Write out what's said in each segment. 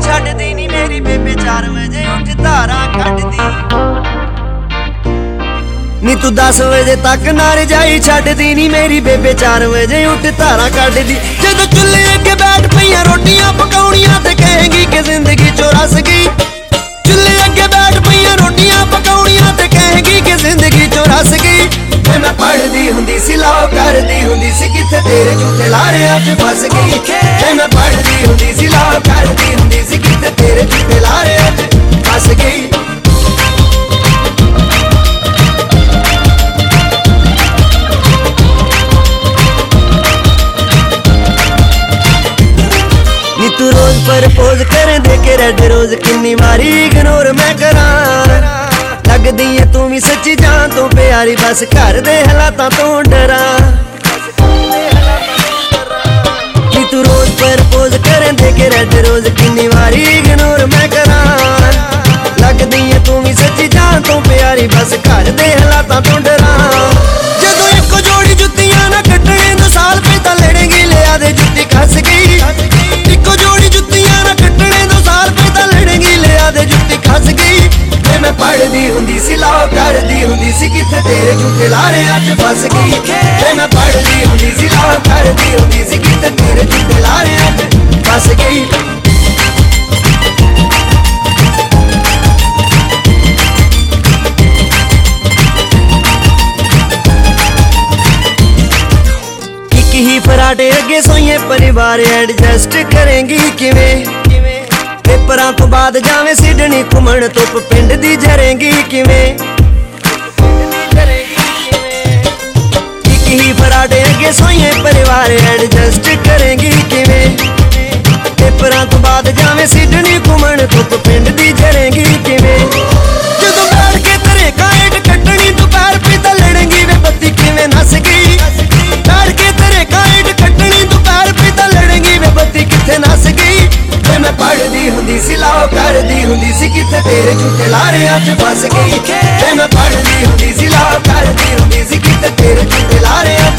ਛੱਡਦੀ ਨਹੀਂ ਮੇਰੀ ਬੇਬੇ 4 ਵਜੇ ਉੱਠ ਧਾਰਾਂ ਕੱਢਦੀ। ਨੀ ਤੂੰ 10 ਵਜੇ ਤੱਕ ਨਾ ਰਜਾਈ ਛੱਡਦੀ ਨਹੀਂ ਮੇਰੀ ਬੇਬੇ 4 ਵਜੇ ਉੱਠ ਧਾਰਾ ਕੱਢਦੀ। ਜਦੋਂ ਚੁੱਲ੍ਹੇ ਅੱਗੇ ਬੈਠ ਪਈਆਂ ਰੋਟੀਆਂ ਪਕਾਉਣੀਆਂ ਤੇ ਕਹੇਗੀ ਕਿ ਜ਼ਿੰਦਗੀ ਚੋਂ ਰਸ ਗਈ। ਹੁੰਦੀ ਸੀ ਕਿੱਥੇ ਤੇਰੇ ਝੂਠੇ ਲਾਰਿਆਂ 'ਚ ਫਸ ਗਈ ਤੇ ਮੈਂ ਪੜਦੀ ਹੁੰਦੀ ਸੀ ਲਾਓ ਕਰਦੀ ਹੁੰਦੀ ਸੀ ਕਿੱਥੇ ਤੇਰੇ ਝੂਠੇ ਲਾਰਿਆਂ 'ਚ ਫਸ ਗਈ ਨੀ ਤੂੰ ਰੋਜ਼ ਪ੍ਰਪੋਜ਼ ਕਰਨ ਦੇ ਕੇ ਰੈਡ ਰੋਜ਼ ਕਿੰਨੀ ਵਾਰੀ ਇਗਨੋਰ ਮੈਂ ਕਰਾਂ। ਲੱਗਦੀ ਏ ਤੂੰ ਵੀ ਸੱਚੀ ਜਾਨ ਤੋਂ ਪਿਆਰੀ ਬਸ ਘਰ ਦੇ ਹਾਲਾਤਾਂ ਤੋਂ ਡਰਾਂ। ਤੋਂ ਬਸ ਘਰ ਦੇ ਹਾਲਾਤਾਂ ਤੋਂ ਡਰਾਂ। ਜਦੋਂ ਇੱਕੋ ਜੋੜੀ ਜੁੱਤੀਆਂ ਨਾ ਕੱਟਣੇ, ਦੋ ਸਾਲ ਪੇ ਤਾਂ ਲੜੇਗੀ ਲਿਆ ਦੇ ਜੁੱਤੀ ਖਸ ਗਈ। ਇੱਕੋ ਜੋੜੀ ਜੁੱਤੀਆਂ ਨਾ ਕੱਟਣੇ ਨੂੰ ਸਾਲ ਪੇ ਤਾਂ ਲੜੇਗੀ ਲਿਆ ਦੇ ਜੁੱਤੀ ਖਸ ਗਈ। ਤੇ ਮੈਂ ਪੜਦੀ ਹੁੰਦੀ ਸੀ ਲਾਓ ਕਰਦੀ ਹੁੰਦੀ ਸੀ, ਕਿੱਥੇ ਤੇਰੇ ਜੁੱਤੇ ਲਾਰਿਆਂ 'ਚ ਫਸ ਗਈ। ਤੇ ਮੈਂ ਪੜਦੀ ਹੁੰਦੀ ਸੀ ਲਾਓ ਕਰਦੀ ਹੁੰਦੀ ਸੀ, ਕਿੱਥੇ ਤੇਰੇ ਝੂਠੇ ਲਾਰਿਆਂ 'ਚ ਫਰਾਟੇ ਸੋਈਏ ਪਰਿਵਾਰ ਐਡਜਸਟ ਕਰੇਂਗੀ ਕਿਵੇਂ? ਪੇਪਰਾਂ ਤੋਂ ਬਾਅਦ ਜਾਵੇਂ ਸਿਡਨੀ ਘੁੰਮਣ, ਧੁੱਪ ਪਿੰਡ ਦੀ ਜਰੇਂਗੀ ਕਿਵੇਂ? ਇੱਕ ਹੀ ਫਰਾਡੇ ਅੱਗੇ ਸੋਈਏ ਪਰਿਵਾਰ ਐਡਜਸਟ ਲਾਓ ਕਰਦੀ ਹੁੰਦੀ ਸੀ ਕਿੱਥੇ ਤੇਰੇ ਝੂਠੇ ਲਾਰਿਆਂ 'ਚ ਫਸ ਗਈ। ਤੇ ਮੈਂ ਪੜਦੀ ਹੁੰਦੀ ਸੀ ਲਾਓ ਕਰਦੀ ਹੁੰਦੀ ਸੀ ਕਿੱਥੇ ਤੇਰੇ ਝੂਠੇ ਲਾਰਿਆਂ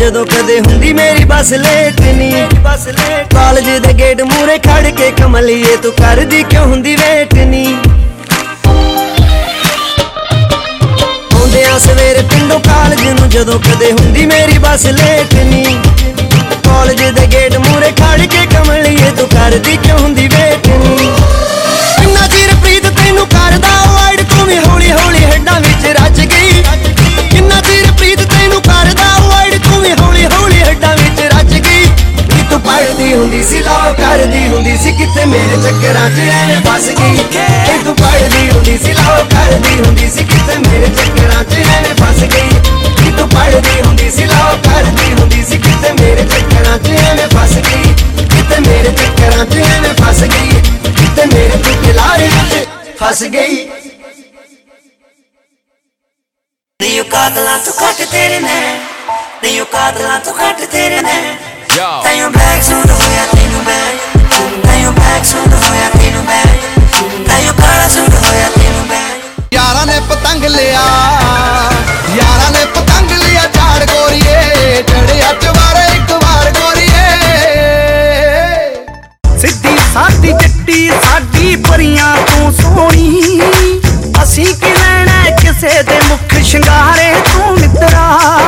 ਜਦੋਂ ਕਦੇ ਹੁੰਦੀ ਮੇਰੀ ਬੱਸ ਲੇਟ ਨਹੀਂ ਬੱਸ ਲੇਟ ਕਾਲਜ ਦੇ ਗੇਟ ਮੂਰੇ ਖੜ ਕੇ ਕਮਲੀਏ ਤੂੰ ਕਰਦੀ ਕਿਉਂ ਹੁੰਦੀ ਵੇਟ ਨਹੀਂ ਆ ਸਵੇਰੇ ਪਿੰਡੋਂ ਕਾਲਜ ਨੂੰ ਜਦੋਂ ਕਦੇ ਹੁੰਦੀ ਮੇਰੀ ਬੱਸ ਲੇਟ ਨਹੀਂ ਕਾਲਜ ਦੇ ਗੇਟ ਲਾਓ ਕਰਦੀ ਹੁੰਦੀ ਸੀ ਕਿਤੇ ਮੇਰੇ ਚੱਕਰਾਂ 'ਚ ਐਵੇਂ ਫਸ ਗਈ? ਨੀ ਤੂੰ ਪੜਦੀ ਹੁੰਦੀ ਸੀ ਲਾਓ ਕਰਦੀ ਹੁੰਦੀ ਸੀ ਕਿਤੇ ਮੇਰੇ ਚੱਕਰਾਂ 'ਚ ਐਵੇਂ ਫਸ ਗਈ? ਨੀ ਤੂੰ ਪੜਦੀ ਹੁੰਦੀ ਸੀ ਲਾਓ ਕਰਦੀ ਹੁੰਦੀ ਸੀ ਕਿਤੇ ਮੇਰੇ ਚੱਕਰਾਂ 'ਚ ਐਵੇਂ ਫਸ ਗਈ? ਕਿਤੇ ਮੇਰੇ ਚੱਕਰਾਂ 'ਚ ਐਵੇਂ ਫਸ ਗਈ? ਕਿਤੇ ਮੇਰੇ ਤੂੰ ਲਾਰਿਆਂ 'ਚ ਫਸ ਗਈ? ਨਹੀਂ ਕਾਤਲਾਂ ਤੋਂ ਘੱਟ ਤੇਰੇ ਨੇ ਨਹੀਂ ਕਾਤਲਾਂ ਤੋਂ ਘੱਟ ਤੇਰੇ ਨੇ Yo. ਬੈਗ ਸੂਟ ਹੋਇਆ ਯਾਰਾਂ ਨੇ ਪਤੰਗ ਲਿਆ, ਯਾਰਾਂ ਨੇ ਪਤੰਗ ਲਿਆ, ਝਾੜ ਗੋਰੀਏ, ਚੜਿਆ ਚਵਾਰੇ, ਇੱਕ ਵਾਰ ਗੋਰੀਏ। ਸਿੱਧੀ ਸਾਦੀ ਜੱਟੀ ਸਾਡੀ ਪਰੀਆਂ ਤੋਂ ਸੋਹਣੀ, ਅਸੀਂ ਕੀ ਲੈਣਾ ਕਿਸੇ ਦੇ ਮੁੱਖ ਸ਼ਿੰਗਾਰੇ ਮੁਖ ਸ਼ਿੰਗਾਰ